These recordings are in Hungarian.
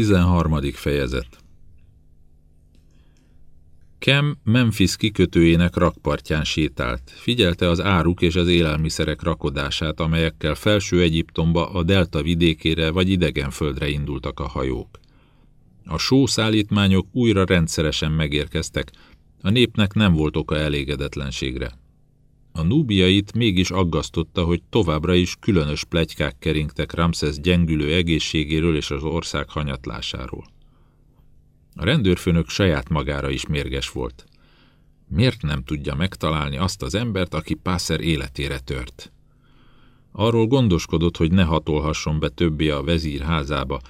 13. fejezet Kem Memphis kikötőjének rakpartján sétált, figyelte az áruk és az élelmiszerek rakodását, amelyekkel felső Egyiptomba, a delta vidékére vagy idegenföldre indultak a hajók. A sószállítmányok újra rendszeresen megérkeztek, a népnek nem volt oka elégedetlenségre. A núbiait mégis aggasztotta, hogy továbbra is különös plegykák keringtek Ramszesz gyengülő egészségéről és az ország hanyatlásáról. A rendőrfőnök saját magára is mérges volt. Miért nem tudja megtalálni azt az embert, aki Pászer életére tört? Arról gondoskodott, hogy ne hatolhasson be többé a vezír házába.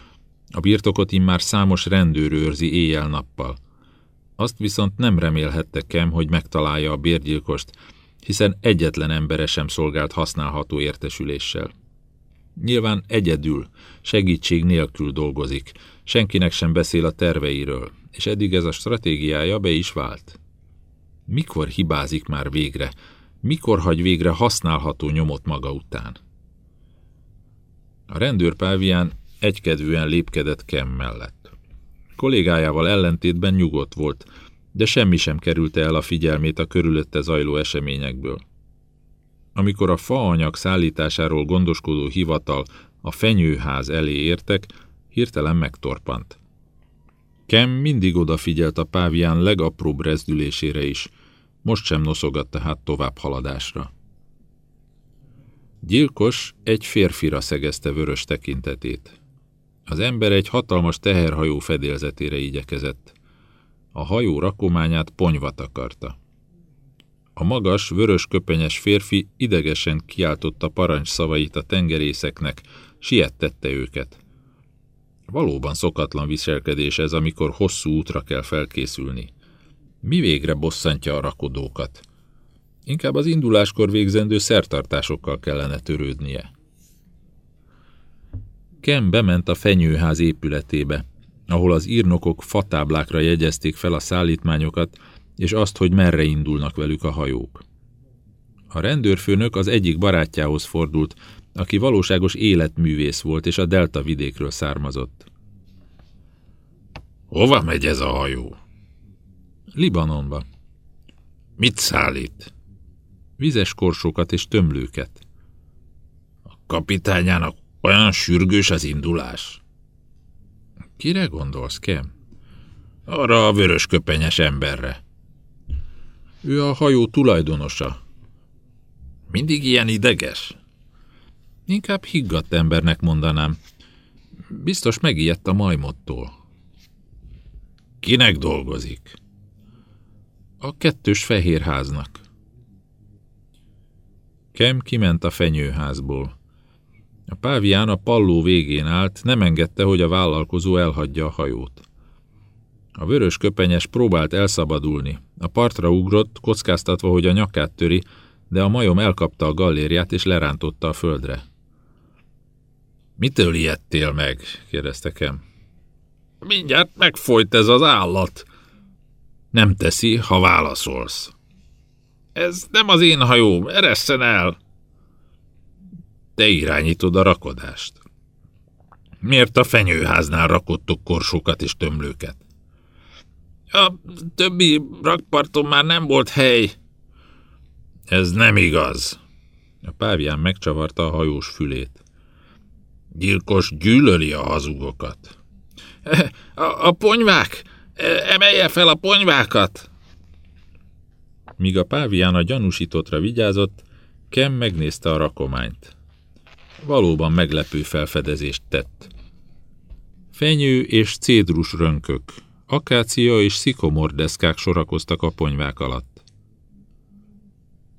A birtokot immár számos rendőr őrzi éjjel-nappal. Azt viszont nem remélhette Kem, hogy megtalálja a bérgyilkost, hiszen egyetlen embere sem szolgált használható értesüléssel. Nyilván egyedül, segítség nélkül dolgozik, senkinek sem beszél a terveiről, és eddig ez a stratégiája be is vált. Mikor hibázik már végre? Mikor hagy végre használható nyomot maga után? A rendőr pávián egykedvűen lépkedett Kem mellett. Kollégájával ellentétben nyugodt volt, de semmi sem kerülte el a figyelmét a körülötte zajló eseményekből. Amikor a faanyag szállításáról gondoskodó hivatal a fenyőház elé értek, hirtelen megtorpant. Kem mindig odafigyelt a pávián legapróbb rezdülésére is, most sem noszogatta hát tovább haladásra. Gyilkos egy férfira szegezte vörös tekintetét. Az ember egy hatalmas teherhajó fedélzetére igyekezett. A hajó rakományát ponyva takarta. A magas, vörös köpenyes férfi idegesen kiáltotta parancs szavait a tengerészeknek, siettette őket. Valóban szokatlan viselkedés ez, amikor hosszú útra kell felkészülni. Mi végre bosszantja a rakodókat? Inkább az induláskor végzendő szertartásokkal kellene törődnie. Ken bement a fenyőház épületébe, ahol az írnokok fatáblákra jegyezték fel a szállítmányokat, és azt, hogy merre indulnak velük a hajók. A rendőrfőnök az egyik barátjához fordult, aki valóságos életművész volt, és a delta vidékről származott. Hova megy ez a hajó? Libanonba. Mit szállít? Vizes korsókat és tömlőket. A kapitányának olyan sürgős az indulás? Kire gondolsz, Kem? Arra a vörös köpenyes emberre. Ő a hajó tulajdonosa. Mindig ilyen ideges? Inkább higgadt embernek mondanám. Biztos megijedt a majmottól. Kinek dolgozik? A kettős fehérháznak. Kem kiment a fenyőházból. A pávián a palló végén állt, nem engedte, hogy a vállalkozó elhagyja a hajót. A vörös köpenyes próbált elszabadulni. A partra ugrott, kockáztatva, hogy a nyakát töri, de a majom elkapta a gallériát és lerántotta a földre. Mitől ijedtél meg? kérdezte Kem. Mindjárt megfolyt ez az állat. Nem teszi, ha válaszolsz. Ez nem az én hajóm, eresszen el! Te irányítod a rakodást. Miért a fenyőháznál rakottok korsókat és tömlőket? A többi rakparton már nem volt hely. Ez nem igaz. A pávián megcsavarta a hajós fülét. Gyilkos gyűlöli a hazugokat. A, a ponyvák! Emelje fel a ponyvákat! Míg a pávián a gyanúsítottra vigyázott, Kem megnézte a rakományt. Valóban meglepő felfedezést tett. Fenyő és cédrus rönkök, akácia és szikomordeszkák sorakoztak a ponyvák alatt.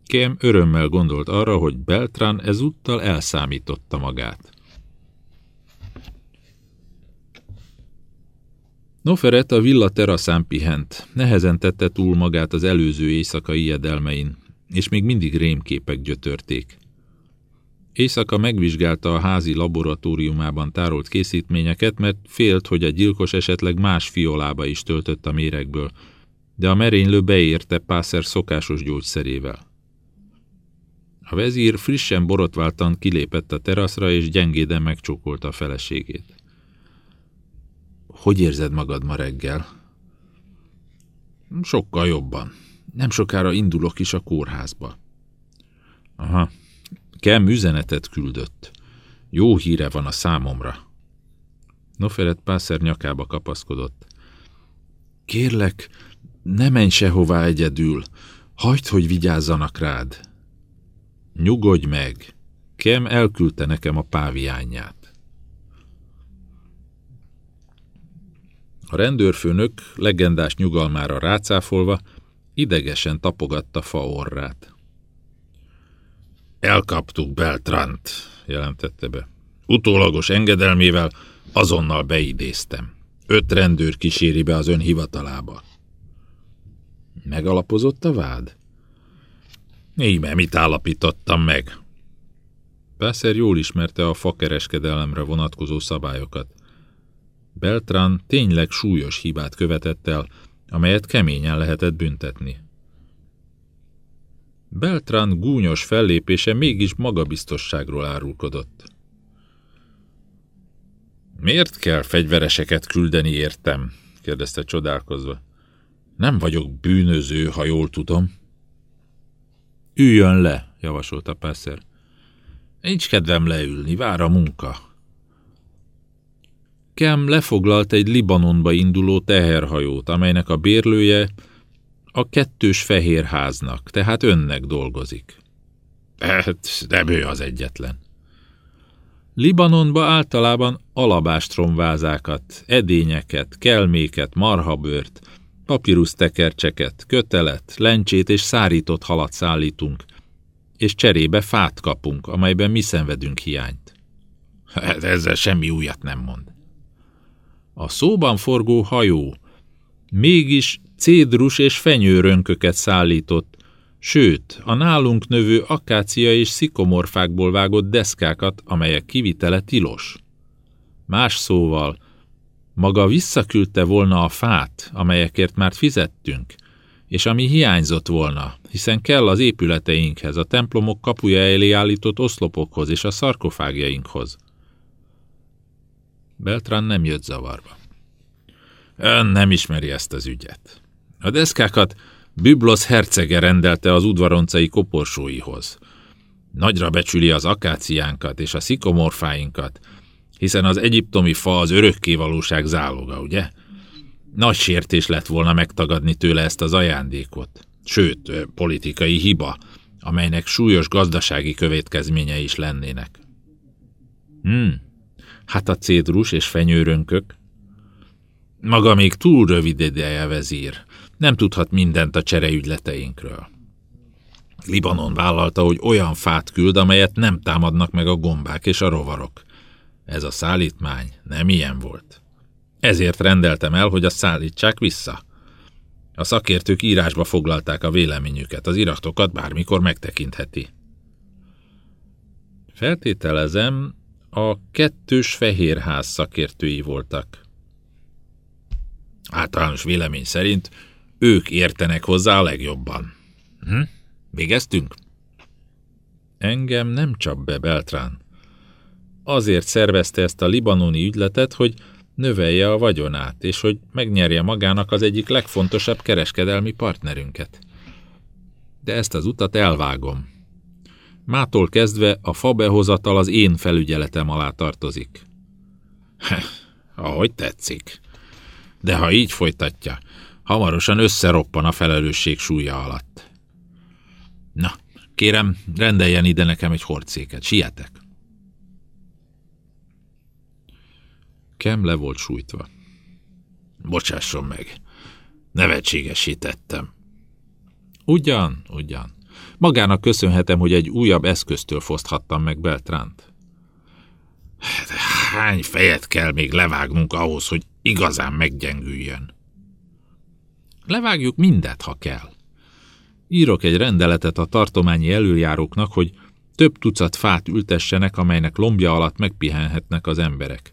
Kem örömmel gondolt arra, hogy Beltran ezúttal elszámította magát. Noferet a villa teraszán pihent, nehezen tette túl magát az előző éjszaka ijedelmein, és még mindig rémképek gyötörték. Éjszaka megvizsgálta a házi laboratóriumában tárolt készítményeket, mert félt, hogy a gyilkos esetleg más fiolába is töltött a méregből, de a merénylő beérte Pászer szokásos gyógyszerével. A vezír frissen borotváltan kilépett a teraszra, és gyengéden megcsókolta a feleségét. Hogy érzed magad ma reggel? Sokkal jobban. Nem sokára indulok is a kórházba. Aha. Kem üzenetet küldött. Jó híre van a számomra. Noferet Pászer nyakába kapaszkodott. Kérlek, ne menj sehová egyedül. Hagyd, hogy vigyázzanak rád. Nyugodj meg. Kem elküldte nekem a páviányját. A rendőrfőnök legendás nyugalmára rácáfolva idegesen tapogatta fa orrát. Elkaptuk Beltrant, jelentette be. Utólagos engedelmével azonnal beidéztem. Öt rendőr kíséri be az ön hivatalába. Megalapozott a vád? Íme, mit állapítottam meg? Pászer jól ismerte a fakereskedelemre vonatkozó szabályokat. Beltrán tényleg súlyos hibát követett el, amelyet keményen lehetett büntetni. Beltrán gúnyos fellépése mégis magabiztosságról árulkodott. Miért kell fegyvereseket küldeni értem? kérdezte csodálkozva. Nem vagyok bűnöző, ha jól tudom. Üljön le, javasolta Pászer. Nincs kedvem leülni, vár a munka. Kem lefoglalt egy Libanonba induló teherhajót, amelynek a bérlője a kettős fehér háznak, tehát önnek dolgozik. Hát, nem ő az egyetlen. Libanonba általában alabástromvázákat, edényeket, kelméket, marhabőrt, papírusztekercseket, kötelet, lencsét és szárított halat szállítunk, és cserébe fát kapunk, amelyben mi szenvedünk hiányt. Hát ezzel semmi újat nem mond. A szóban forgó hajó mégis cédrus és fenyőrönköket szállított, sőt, a nálunk növő akácia és szikomorfákból vágott deszkákat, amelyek kivitele tilos. Más szóval, maga visszaküldte volna a fát, amelyekért már fizettünk, és ami hiányzott volna, hiszen kell az épületeinkhez, a templomok kapuja elé állított oszlopokhoz és a szarkofágjainkhoz. Beltrán nem jött zavarba. Ön nem ismeri ezt az ügyet. A deszkákat Biblos hercege rendelte az udvaroncai koporsóihoz. Nagyra becsüli az akáciánkat és a szikomorfáinkat, hiszen az egyiptomi fa az örökkévalóság záloga, ugye? Nagy sértés lett volna megtagadni tőle ezt az ajándékot. Sőt, politikai hiba, amelynek súlyos gazdasági következményei is lennének. Hmm, hát a cédrus és fenyőrönkök? Maga még túl rövid ideje vezír, nem tudhat mindent a csereügyleteinkről. Libanon vállalta, hogy olyan fát küld, amelyet nem támadnak meg a gombák és a rovarok. Ez a szállítmány nem ilyen volt. Ezért rendeltem el, hogy a szállítsák vissza. A szakértők írásba foglalták a véleményüket, az iratokat bármikor megtekintheti. Feltételezem, a kettős fehérház szakértői voltak. Általános vélemény szerint ők értenek hozzá a legjobban. Hm? Végeztünk? Engem nem csap be, Beltrán. Azért szervezte ezt a libanoni ügyletet, hogy növelje a vagyonát, és hogy megnyerje magának az egyik legfontosabb kereskedelmi partnerünket. De ezt az utat elvágom. Mától kezdve a fabehozatal az én felügyeletem alá tartozik. Ahogy tetszik. De ha így folytatja, hamarosan összeroppan a felelősség súlya alatt. Na, kérem, rendeljen ide nekem egy hordszéket, sietek. Kem le volt sújtva. Bocsásson meg, nevetségesítettem. Ugyan, ugyan. Magának köszönhetem, hogy egy újabb eszköztől foszthattam meg Beltránt. De hány fejet kell még levágnunk ahhoz, hogy igazán meggyengüljön? Levágjuk mindet, ha kell. Írok egy rendeletet a tartományi előjáróknak, hogy több tucat fát ültessenek, amelynek lombja alatt megpihenhetnek az emberek.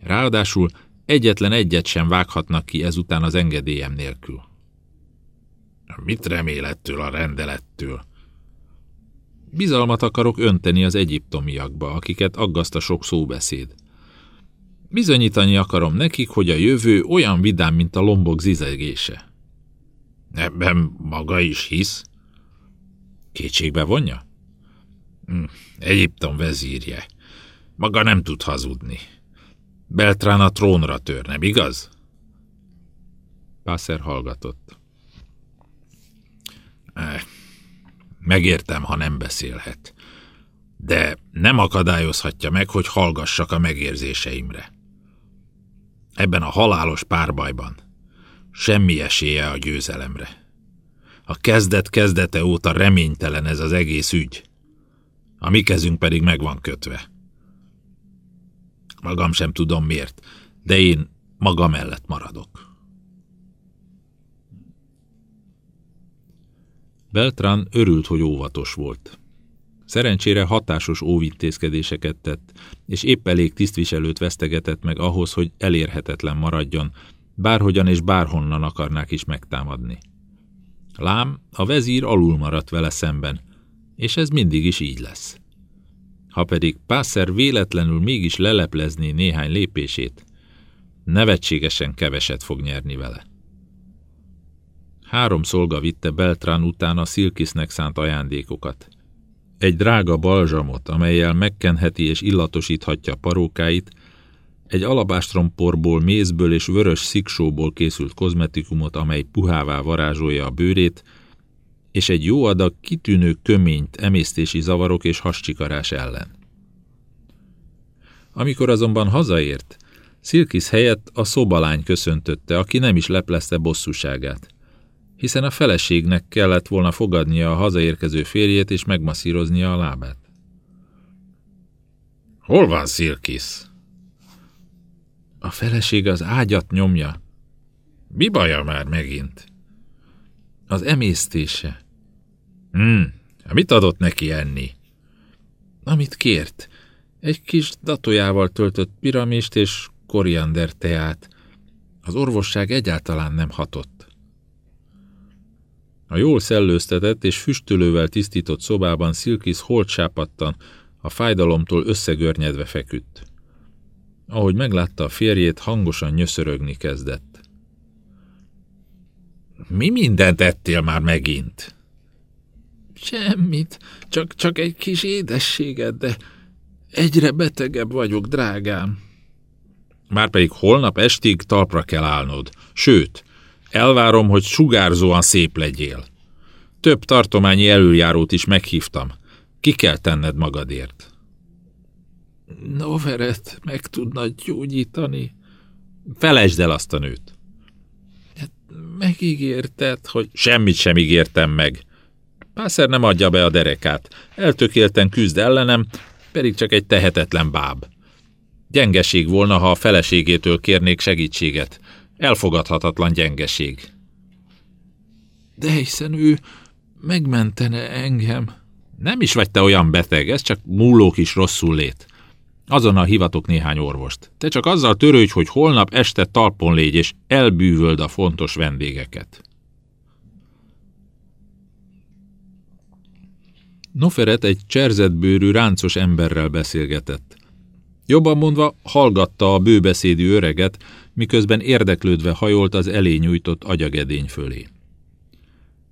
Ráadásul egyetlen egyet sem vághatnak ki ezután az engedélyem nélkül. Mit remélettől a rendelettől? Bizalmat akarok önteni az egyiptomiakba, akiket aggaszt a sok szóbeszéd. Bizonyítani akarom nekik, hogy a jövő olyan vidám, mint a lombok zizegése. Ebben maga is hisz? Kétségbe vonja? Hm, Egyiptom vezírje. Maga nem tud hazudni. Beltrán a trónra tör, nem igaz? Pászer hallgatott. Megértem, ha nem beszélhet. De nem akadályozhatja meg, hogy hallgassak a megérzéseimre. Ebben a halálos párbajban semmi esélye a győzelemre. A kezdet kezdete óta reménytelen ez az egész ügy. A mi kezünk pedig meg van kötve. Magam sem tudom miért, de én maga mellett maradok. Beltrán örült, hogy óvatos volt. Szerencsére hatásos óvintézkedéseket tett, és épp elég tisztviselőt vesztegetett meg ahhoz, hogy elérhetetlen maradjon, bárhogyan és bárhonnan akarnák is megtámadni. Lám, a vezír alul maradt vele szemben, és ez mindig is így lesz. Ha pedig Pászer véletlenül mégis leleplezné néhány lépését, nevetségesen keveset fog nyerni vele. Három szolga vitte Beltrán után a Szilkisznek szánt ajándékokat. Egy drága balzsamot, amelyel megkenheti és illatosíthatja parókáit, egy alabástromporból, mézből és vörös sziksóból készült kozmetikumot, amely puhává varázsolja a bőrét, és egy jó adag kitűnő köményt emésztési zavarok és hascsikarás ellen. Amikor azonban hazaért, Szilkisz helyett a szobalány köszöntötte, aki nem is leplezte bosszúságát hiszen a feleségnek kellett volna fogadnia a hazaérkező férjét és megmasszíroznia a lábát. Hol van Szilkisz? A feleség az ágyat nyomja. Mi baja már megint? Az emésztése. Hmm, mit adott neki enni? Amit kért. Egy kis datójával töltött piramist és koriander teát. Az orvosság egyáltalán nem hatott. A jól szellőztetett és füstölővel tisztított szobában Szilkisz holt sápadtan, a fájdalomtól összegörnyedve feküdt. Ahogy meglátta a férjét, hangosan nyöszörögni kezdett. Mi mindent ettél már megint? Semmit, csak, csak egy kis édességet, de egyre betegebb vagyok, drágám. Márpedig holnap estig talpra kell állnod. Sőt, Elvárom, hogy sugárzóan szép legyél. Több tartományi előjárót is meghívtam. Ki kell tenned magadért. Noveret meg tudna gyógyítani. Felejtsd el azt a nőt. Hát megígérted, hogy... Semmit sem ígértem meg. Pászer nem adja be a derekát. Eltökélten küzd ellenem, pedig csak egy tehetetlen báb. Gyengeség volna, ha a feleségétől kérnék segítséget. Elfogadhatatlan gyengeség. De hiszen ő megmentene engem. Nem is vagy te olyan beteg, ez csak múló kis rosszul lét. Azonnal hivatok néhány orvost. Te csak azzal törődj, hogy holnap este talpon légy, és elbűvöld a fontos vendégeket. Noferet egy cserzetbőrű, ráncos emberrel beszélgetett. Jobban mondva, hallgatta a bőbeszédű öreget, miközben érdeklődve hajolt az elé nyújtott agyagedény fölé.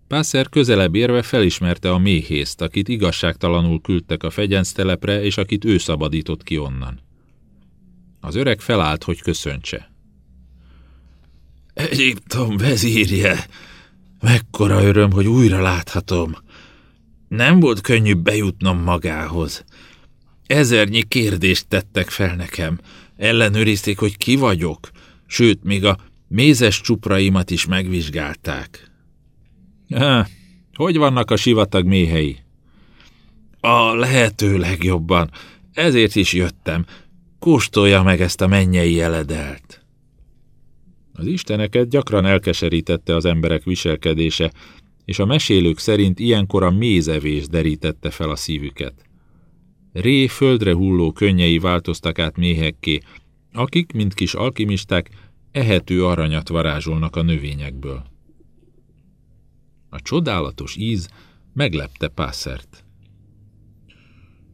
Pászer közelebb érve felismerte a méhészt, akit igazságtalanul küldtek a fegyenctelepre, és akit ő szabadított ki onnan. Az öreg felállt, hogy köszöntse. Egyiptom vezírje! Mekkora öröm, hogy újra láthatom! Nem volt könnyű bejutnom magához. Ezernyi kérdést tettek fel nekem. Ellenőrizték, hogy ki vagyok, sőt, még a mézes csupraimat is megvizsgálták. Há, hogy vannak a sivatag méhei? A lehető legjobban. Ezért is jöttem. Kóstolja meg ezt a mennyei jeledelt. Az isteneket gyakran elkeserítette az emberek viselkedése, és a mesélők szerint ilyenkor a mézevés derítette fel a szívüket. Ré földre hulló könnyei változtak át méhekké, akik, mint kis alkimisták, ehető aranyat varázsolnak a növényekből. A csodálatos íz meglepte Pászert.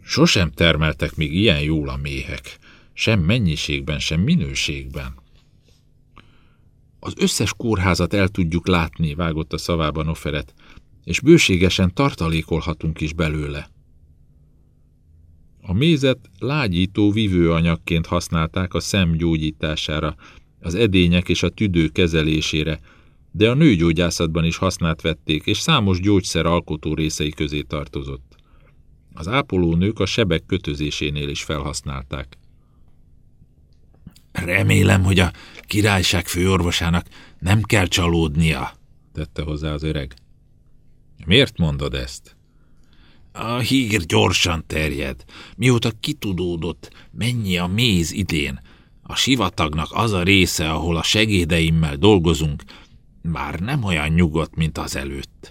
Sosem termeltek még ilyen jól a méhek. sem mennyiségben, sem minőségben. Az összes kórházat el tudjuk látni, vágott a szavában Oferet, és bőségesen tartalékolhatunk is belőle. A mézet lágyító vívőanyagként használták a szem gyógyítására, az edények és a tüdő kezelésére, de a nőgyógyászatban is használt vették, és számos gyógyszer alkotó részei közé tartozott. Az ápolónők a sebek kötözésénél is felhasználták. Remélem, hogy a királyság főorvosának nem kell csalódnia, tette hozzá az öreg. Miért mondod ezt? A hír gyorsan terjed. Mióta kitudódott, mennyi a méz idén. A sivatagnak az a része, ahol a segédeimmel dolgozunk, már nem olyan nyugodt, mint az előtt.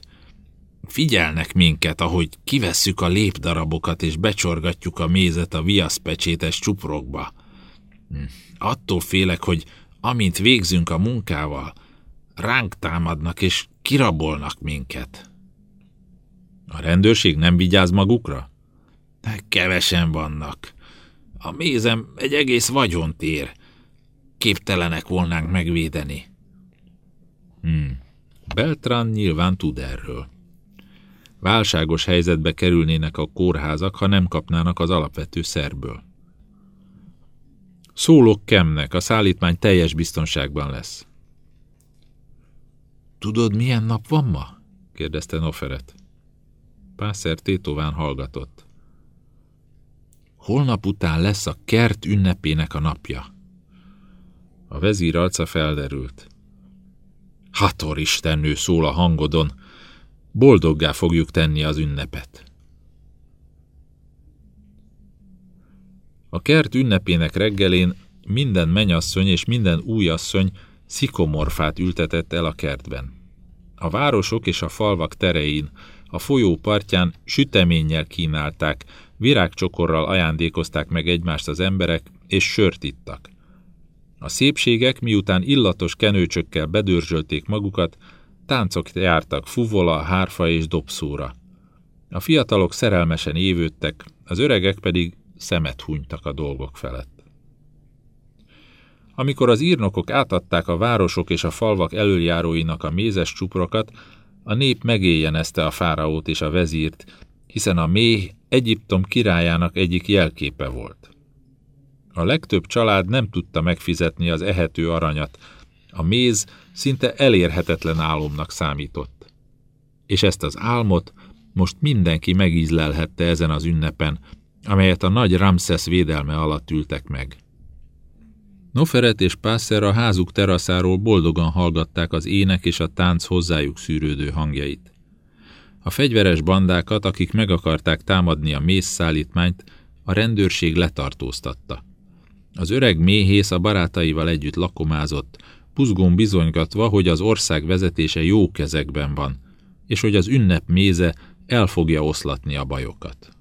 Figyelnek minket, ahogy kivesszük a lépdarabokat és becsorgatjuk a mézet a viaszpecsétes csuprokba. Hm, attól félek, hogy amint végzünk a munkával, ránk támadnak és kirabolnak minket. A rendőrség nem vigyáz magukra? Kevesen vannak. A mézem egy egész vagyont ér. Képtelenek volnánk megvédeni. Hmm. Beltran nyilván tud erről. Válságos helyzetbe kerülnének a kórházak, ha nem kapnának az alapvető szerből. Szólok Kemnek, a szállítmány teljes biztonságban lesz. Tudod, milyen nap van ma? kérdezte Noferet. Pászer tétován hallgatott. Holnap után lesz a kert ünnepének a napja. A vezír arca felderült. Hator istennő szól a hangodon, boldoggá fogjuk tenni az ünnepet. A kert ünnepének reggelén minden menyasszony és minden újasszony szikomorfát ültetett el a kertben. A városok és a falvak terein, a folyó partján süteménnyel kínálták, virágcsokorral ajándékozták meg egymást az emberek, és sört ittak. A szépségek, miután illatos kenőcsökkel bedörzsölték magukat, táncok jártak fuvola, hárfa és dobszóra. A fiatalok szerelmesen évődtek, az öregek pedig szemet hunytak a dolgok felett. Amikor az írnokok átadták a városok és a falvak elöljáróinak a mézes csuprokat, a nép megéljenezte a fáraót és a vezírt, hiszen a méh Egyiptom királyának egyik jelképe volt. A legtöbb család nem tudta megfizetni az ehető aranyat, a méz szinte elérhetetlen álomnak számított. És ezt az álmot most mindenki megízlelhette ezen az ünnepen, amelyet a nagy Ramszesz védelme alatt ültek meg. Noferet és Pászer a házuk teraszáról boldogan hallgatták az ének és a tánc hozzájuk szűrődő hangjait. A fegyveres bandákat, akik meg akarták támadni a mézszállítmányt, a rendőrség letartóztatta. Az öreg méhész a barátaival együtt lakomázott, buzgón bizonygatva, hogy az ország vezetése jó kezekben van, és hogy az ünnep méze el fogja oszlatni a bajokat.